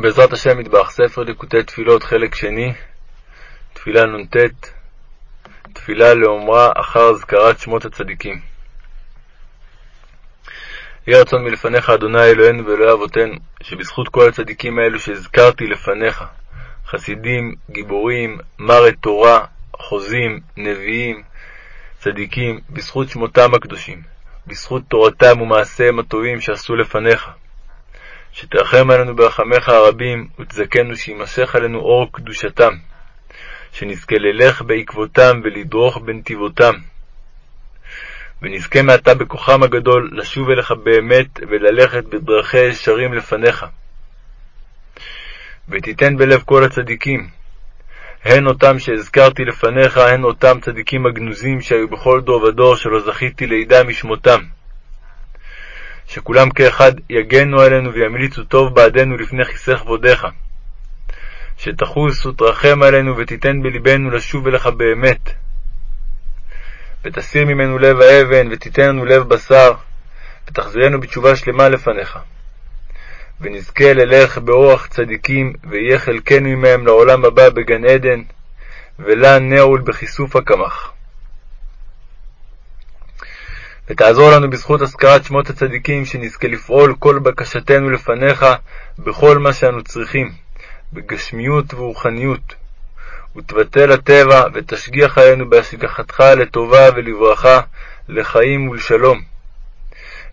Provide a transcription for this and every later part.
בעזרת השם מטבח, ספר ליקוטי תפילות, חלק שני, תפילה נ"ט, תפילה לאומרה אחר אזכרת שמות הצדיקים. יהי רצון מלפניך, אדוני אלוהינו ואלוהי אבותינו, שבזכות כל הצדיקים האלו שהזכרתי לפניך, חסידים, גיבורים, מרת תורה, חוזים, נביאים, צדיקים, בזכות שמותם הקדושים, בזכות תורתם ומעשיהם הטובים שעשו לפניך, שתרחם עלינו ברחמיך הרבים, ותזכנו שימשך עלינו אור קדושתם, שנזכה ללך בעקבותם ולדרוך בנתיבותם, ונזכה מעתה בכוחם הגדול לשוב אליך באמת וללכת בדרכי ישרים לפניך. ותיתן בלב כל הצדיקים, הן אותם שהזכרתי לפניך, הן אותם צדיקים הגנוזים שהיו בכל דור ודור שלא זכיתי לידע משמותם. שכולם כאחד יגנו עלינו וימליצו טוב בעדנו לפני כיסא כבודיך. שתחוס ותרחם עלינו ותיתן בלבנו לשוב אליך באמת. ותסיר ממנו לב האבן ותיתן לנו לב בשר, ותחזירנו בתשובה שלמה לפניך. ונזכה ללך באורח צדיקים, ויהיה חלקנו עמהם לעולם הבא בגן עדן, ולה נעול בכיסוף הקמח. ותעזור לנו בזכות הזכרת שמות הצדיקים, שנזכה לפעול כל בקשתנו לפניך בכל מה שאנו צריכים, בגשמיות ורוחניות. ותבטל הטבע, ותשגיח עלינו בהשגחתך לטובה ולברכה, לחיים ולשלום.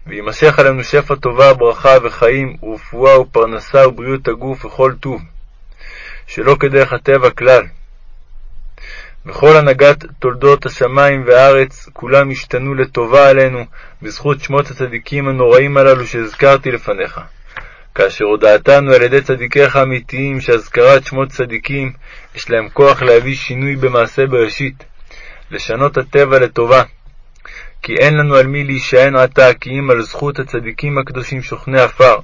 ויימשך עלינו שפע טובה, ברכה וחיים, ורפואה ופרנסה ובריאות הגוף וכל טוב, שלא כדרך הטבע כלל. וכל הנהגת תולדות השמיים והארץ, כולם השתנו לטובה עלינו, בזכות שמות הצדיקים הנוראים הללו שהזכרתי לפניך. כאשר הודעתנו על ידי צדיקיך האמיתיים שהזכרת שמות צדיקים, יש להם כוח להביא שינוי במעשה בראשית, לשנות הטבע לטובה. כי אין לנו על מי להישען עתה, כי אם על זכות הצדיקים הקדושים שוכני עפר.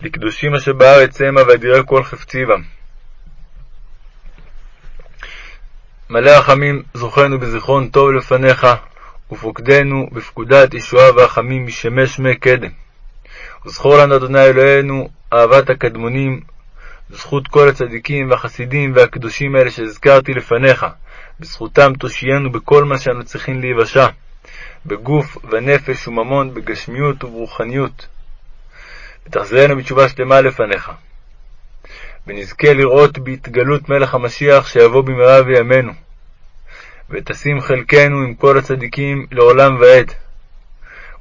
לקדושים אשר בארץ המה ואדירי כל חפציבם. מלא רחמים זוכרנו בזיכרון טוב לפניך, ופוקדנו בפקודת ישועה ורחמים משמש מי קדם. וזכור לנו, אדוני אלוהינו, אהבת הקדמונים, זכות כל הצדיקים והחסידים והקדושים האלה שהזכרתי לפניך, בזכותם תושיינו בכל מה שאנו צריכים להיוושע, בגוף ונפש וממון, בגשמיות וברוחניות. ותחזרנו בתשובה שלמה לפניך. ונזכה לראות בהתגלות מלך המשיח שיבוא במהרה בימינו, ותשים חלקנו עם כל הצדיקים לעולם ועד.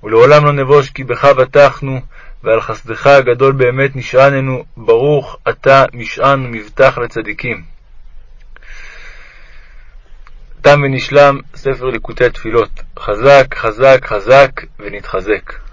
ולעולם לא נבוש כי בך בטחנו, ועל חסדך הגדול באמת נשעננו, ברוך אתה משען ומבטח לצדיקים. תם ונשלם ספר ליקוטי תפילות. חזק, חזק, חזק, ונתחזק.